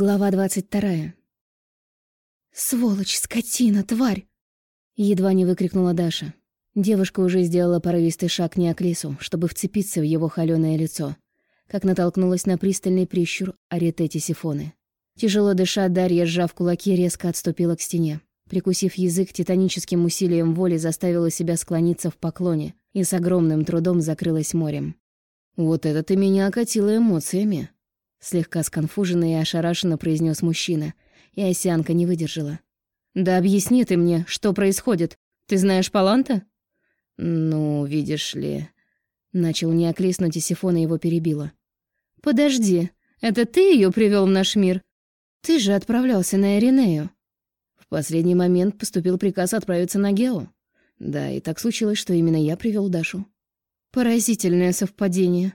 Глава двадцать вторая. «Сволочь, скотина, тварь!» Едва не выкрикнула Даша. Девушка уже сделала порывистый шаг к Неоклису, чтобы вцепиться в его холёное лицо, как натолкнулась на пристальный прищур Аретети Сифоны. Тяжело дыша, Дарья, сжав кулаки, резко отступила к стене. Прикусив язык, титаническим усилием воли заставила себя склониться в поклоне и с огромным трудом закрылась морем. «Вот это ты меня окатила эмоциями!» Слегка сконфуженно и ошарашенно произнес мужчина, и осянка не выдержала. «Да объясни ты мне, что происходит. Ты знаешь Паланта?» «Ну, видишь ли...» Начал не оклеснуть, и Сифона его перебила. «Подожди, это ты ее привел в наш мир? Ты же отправлялся на Эринею». В последний момент поступил приказ отправиться на Гео. Да, и так случилось, что именно я привел Дашу. Поразительное совпадение.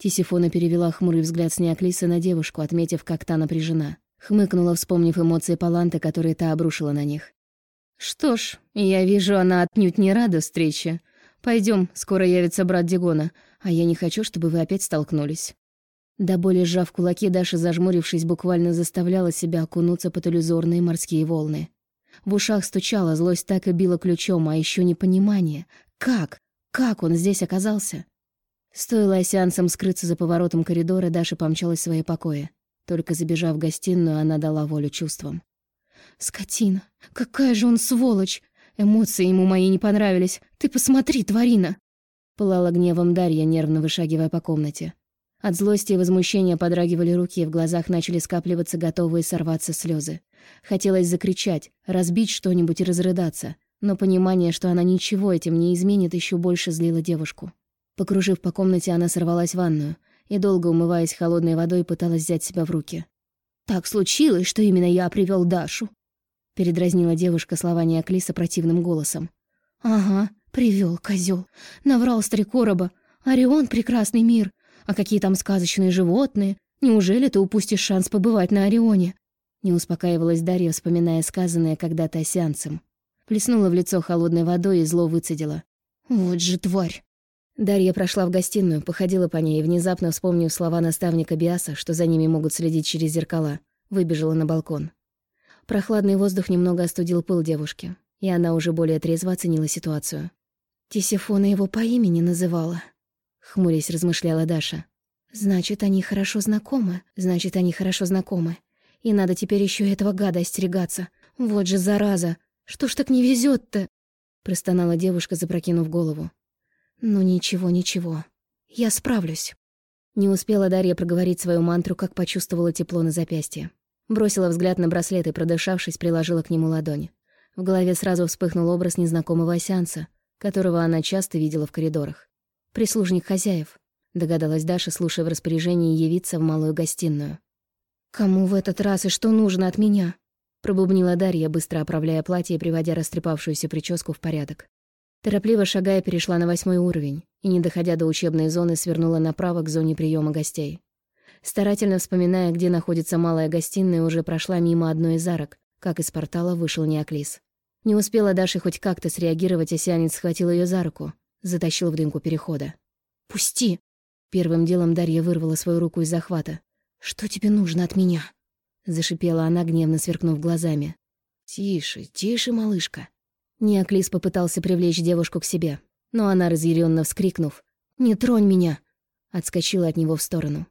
Тисифона перевела хмурый взгляд с Неоклиса на девушку, отметив, как та напряжена. Хмыкнула, вспомнив эмоции Паланты, которые та обрушила на них. «Что ж, я вижу, она отнюдь не рада встрече. Пойдем, скоро явится брат Дигона, а я не хочу, чтобы вы опять столкнулись». До боли сжав кулаки, Даша, зажмурившись, буквально заставляла себя окунуться под иллюзорные морские волны. В ушах стучала, злость так и била ключом, а еще непонимание. Как? Как он здесь оказался? Стоило осянцам скрыться за поворотом коридора, Даша помчалась в свои покои. Только забежав в гостиную, она дала волю чувствам. «Скотина! Какая же он сволочь! Эмоции ему мои не понравились! Ты посмотри, тварина!» Пылала гневом Дарья, нервно вышагивая по комнате. От злости и возмущения подрагивали руки, и в глазах начали скапливаться готовые сорваться слезы. Хотелось закричать, разбить что-нибудь и разрыдаться, но понимание, что она ничего этим не изменит, еще больше злило девушку. Покружив по комнате, она сорвалась в ванную и, долго умываясь холодной водой, пыталась взять себя в руки. «Так случилось, что именно я привел Дашу», — передразнила девушка слова Неоклиса противным голосом. «Ага, привел козел. Наврал с три короба. Орион — прекрасный мир. А какие там сказочные животные? Неужели ты упустишь шанс побывать на Орионе?» Не успокаивалась Дарья, вспоминая сказанное когда-то осянцем. Плеснула в лицо холодной водой и зло выцедила. «Вот же тварь!» Дарья прошла в гостиную, походила по ней внезапно вспомнив слова наставника Биаса, что за ними могут следить через зеркала, выбежала на балкон. Прохладный воздух немного остудил пыл девушки, и она уже более трезво оценила ситуацию. «Тисифона его по имени называла», — хмурясь размышляла Даша. «Значит, они хорошо знакомы, значит, они хорошо знакомы. И надо теперь еще этого гада остерегаться. Вот же зараза! Что ж так не везет то простонала девушка, запрокинув голову. «Ну ничего, ничего. Я справлюсь». Не успела Дарья проговорить свою мантру, как почувствовала тепло на запястье. Бросила взгляд на браслет и, продышавшись, приложила к нему ладонь. В голове сразу вспыхнул образ незнакомого осянца, которого она часто видела в коридорах. «Прислужник хозяев», — догадалась Даша, слушая в распоряжении явиться в малую гостиную. «Кому в этот раз и что нужно от меня?» — пробубнила Дарья, быстро оправляя платье и приводя растрепавшуюся прическу в порядок. Торопливо шагая, перешла на восьмой уровень и, не доходя до учебной зоны, свернула направо к зоне приема гостей. Старательно вспоминая, где находится малая гостиная, уже прошла мимо одной из арок, как из портала вышел Неоклис. Не успела Даша хоть как-то среагировать, осянец схватил ее за руку, затащил в дымку перехода. «Пусти!» Первым делом Дарья вырвала свою руку из захвата. «Что тебе нужно от меня?» Зашипела она, гневно сверкнув глазами. «Тише, тише, малышка!» Неоклис попытался привлечь девушку к себе, но она, разъяренно вскрикнув «Не тронь меня!» отскочила от него в сторону.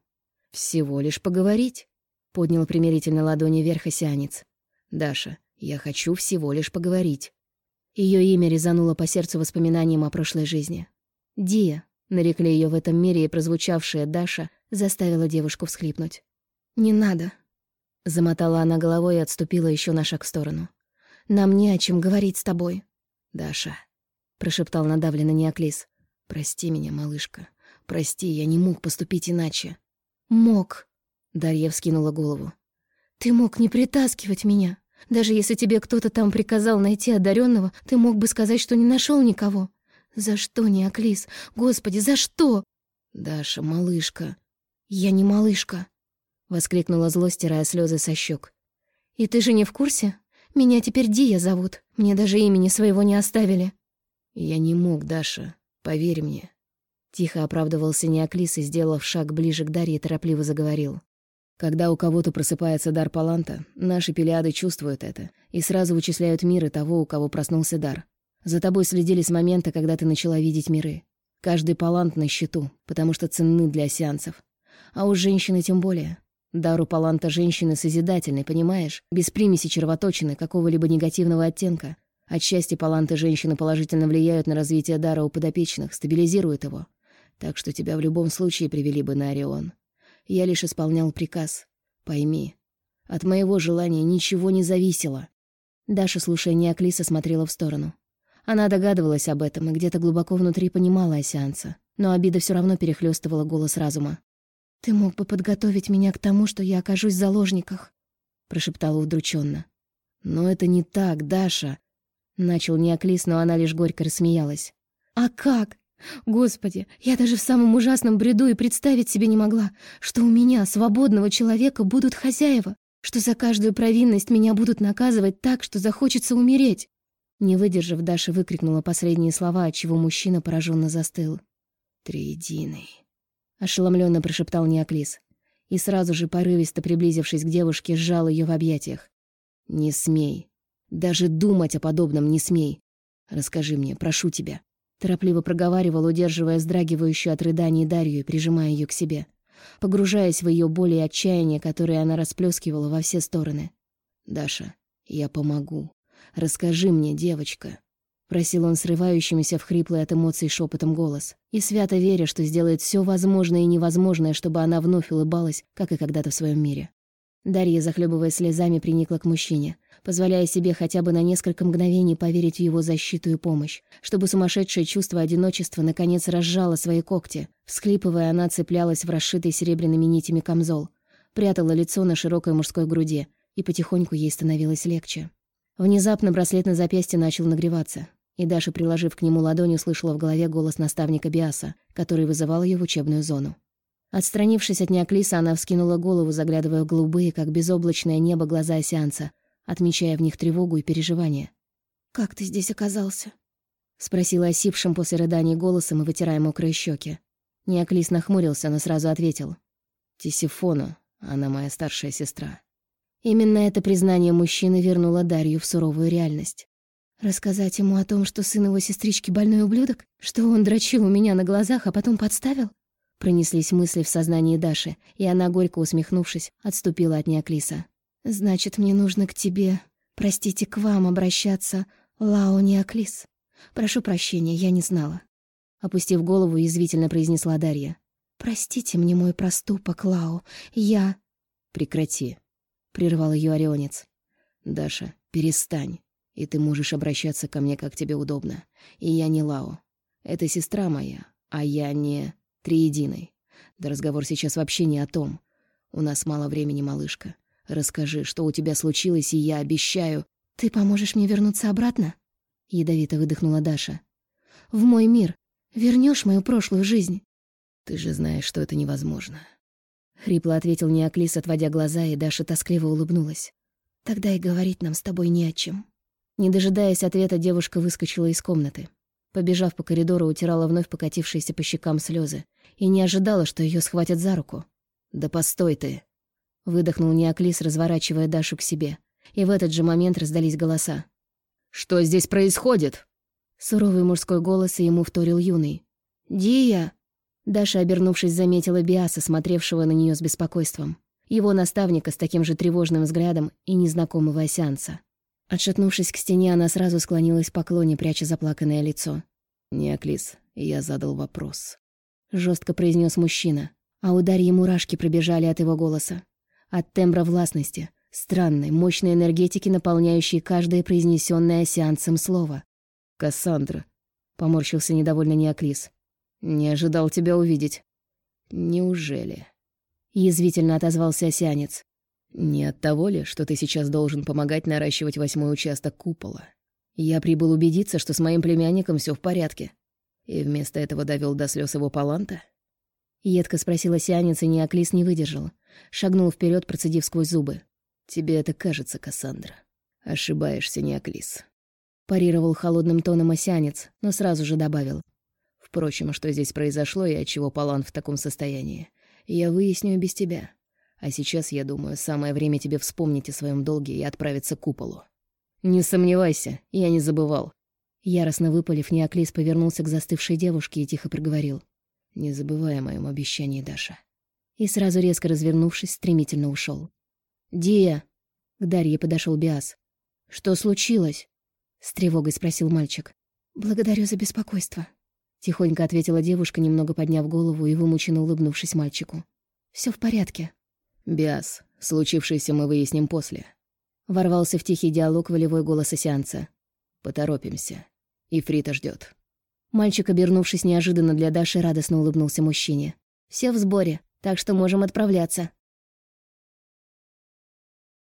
«Всего лишь поговорить», — поднял примирительно ладони вверх осянец. «Даша, я хочу всего лишь поговорить». Ее имя резануло по сердцу воспоминанием о прошлой жизни. «Дия», — нарекли ее в этом мире, и прозвучавшая Даша заставила девушку всхлипнуть. «Не надо», — замотала она головой и отступила еще на шаг в сторону. Нам не о чем говорить с тобой». «Даша», — прошептал надавленно Неоклис, — «прости меня, малышка. Прости, я не мог поступить иначе». «Мог», — Дарья вскинула голову. «Ты мог не притаскивать меня. Даже если тебе кто-то там приказал найти одаренного, ты мог бы сказать, что не нашел никого. За что, Неоклис? Господи, за что?» «Даша, малышка». «Я не малышка», — воскликнула зло, стирая слезы со щек. «И ты же не в курсе? Меня теперь Дия зовут. Мне даже имени своего не оставили». «Я не мог, Даша. Поверь мне». Тихо оправдывался Неоклис и, сделав шаг ближе к Дарье, торопливо заговорил. Когда у кого-то просыпается дар Паланта, наши пелиады чувствуют это и сразу вычисляют миры того, у кого проснулся дар. За тобой следили с момента, когда ты начала видеть миры. Каждый палант на счету, потому что ценны для сеансов. А у женщины тем более. Дар у паланта женщины созидательный, понимаешь? Без примеси червоточины, какого-либо негативного оттенка. Отчасти паланты женщины положительно влияют на развитие дара у подопечных, стабилизируют его. Так что тебя в любом случае привели бы на Орион. Я лишь исполнял приказ. Пойми, от моего желания ничего не зависело. Даша, слушая Неоклиса, смотрела в сторону. Она догадывалась об этом и где-то глубоко внутри понимала о но обида все равно перехлестывала голос разума. «Ты мог бы подготовить меня к тому, что я окажусь в заложниках», — прошептала удрученно. «Но это не так, Даша», — начал Неоклис, но она лишь горько рассмеялась. «А как? Господи, я даже в самом ужасном бреду и представить себе не могла, что у меня, свободного человека, будут хозяева, что за каждую провинность меня будут наказывать так, что захочется умереть. Не выдержав, Даша выкрикнула последние слова, отчего мужчина пораженно застыл. «Триединый», — ошеломленно прошептал Неоклис. И сразу же, порывисто приблизившись к девушке, сжал ее в объятиях. «Не смей. Даже думать о подобном не смей. Расскажи мне, прошу тебя. Торопливо проговаривал, удерживая вздрагивающую от рыданий Дарью и прижимая ее к себе, погружаясь в ее боль и отчаяние, которое она расплескивала во все стороны. «Даша, я помогу. Расскажи мне, девочка». Просил он срывающимся в хриплый от эмоций шепотом голос, и свято веря, что сделает все возможное и невозможное, чтобы она вновь улыбалась, как и когда-то в своем мире. Дарья, захлебывая слезами, приникла к мужчине, позволяя себе хотя бы на несколько мгновений поверить в его защиту и помощь, чтобы сумасшедшее чувство одиночества наконец разжало свои когти. Всхлипывая, она цеплялась в расшитый серебряными нитями камзол, прятала лицо на широкой мужской груди, и потихоньку ей становилось легче. Внезапно браслет на запястье начал нагреваться, и Даша, приложив к нему ладонь, услышала в голове голос наставника Биаса, который вызывал ее в учебную зону. Отстранившись от Неоклиса, она вскинула голову, заглядывая в голубые, как безоблачное небо, глаза сеанса, отмечая в них тревогу и переживание. «Как ты здесь оказался?» — спросила осипшим после рыданий голосом и вытирая мокрые щеки. Неоклис нахмурился, но сразу ответил. «Тисифона, она моя старшая сестра». Именно это признание мужчины вернуло Дарью в суровую реальность. Рассказать ему о том, что сын его сестрички больной ублюдок? Что он дрочил у меня на глазах, а потом подставил? Пронеслись мысли в сознании Даши, и она, горько усмехнувшись, отступила от Неоклиса. «Значит, мне нужно к тебе, простите, к вам обращаться, Лао Неоклис. Прошу прощения, я не знала». Опустив голову, язвительно произнесла Дарья. «Простите мне мой проступок, Лао. Я...» «Прекрати», — прервал ее Орионец. «Даша, перестань, и ты можешь обращаться ко мне, как тебе удобно. И я не Лао. Это сестра моя, а я не Триединой. Да разговор сейчас вообще не о том. У нас мало времени, малышка. Расскажи, что у тебя случилось, и я обещаю... Ты поможешь мне вернуться обратно? Ядовито выдохнула Даша. В мой мир. Вернешь мою прошлую жизнь. Ты же знаешь, что это невозможно. Хрипло ответил Неоклис, отводя глаза, и Даша тоскливо улыбнулась. Тогда и говорить нам с тобой не о чем. Не дожидаясь ответа, девушка выскочила из комнаты. Побежав по коридору, утирала вновь покатившиеся по щекам слезы и не ожидала, что ее схватят за руку. «Да постой ты!» Выдохнул Неоклис, разворачивая Дашу к себе. И в этот же момент раздались голоса. «Что здесь происходит?» Суровый мужской голос и ему вторил юный. «Дия!» Даша, обернувшись, заметила Биаса, смотревшего на нее с беспокойством. Его наставника с таким же тревожным взглядом и незнакомого осянца. Отшатнувшись к стене, она сразу склонилась в поклоне, пряча заплаканное лицо. «Неоклис, я задал вопрос», — жестко произнес мужчина, а у мурашки пробежали от его голоса. От тембра властности, странной, мощной энергетики, наполняющей каждое произнесенное сеансом слово. «Кассандра», — поморщился недовольно Неоклис. «Не ожидал тебя увидеть». «Неужели?» — язвительно отозвался осянец. «Не от того ли, что ты сейчас должен помогать наращивать восьмой участок купола? Я прибыл убедиться, что с моим племянником все в порядке. И вместо этого довел до слез его паланта?» Едко спросила сианец, и Неоклис не выдержал. Шагнул вперед, процедив сквозь зубы. «Тебе это кажется, Кассандра. Ошибаешься, Неоклис». Парировал холодным тоном осянец, но сразу же добавил. «Впрочем, что здесь произошло и отчего Палан в таком состоянии, я выясню без тебя. А сейчас, я думаю, самое время тебе вспомнить о своем долге и отправиться к куполу. Не сомневайся, я не забывал. Яростно выпалив, Неоклис повернулся к застывшей девушке и тихо проговорил. «Не забывай о моем обещании, Даша». И сразу резко развернувшись, стремительно ушел. «Дия!» — к Дарье подошел Биас. «Что случилось?» — с тревогой спросил мальчик. «Благодарю за беспокойство», — тихонько ответила девушка, немного подняв голову и вымученно улыбнувшись мальчику. Все в порядке». «Биас, случившееся мы выясним после». Ворвался в тихий диалог волевой голос осянца. «Поторопимся. Ифрита ждет. Мальчик, обернувшись неожиданно для Даши, радостно улыбнулся мужчине. Все в сборе, так что можем отправляться».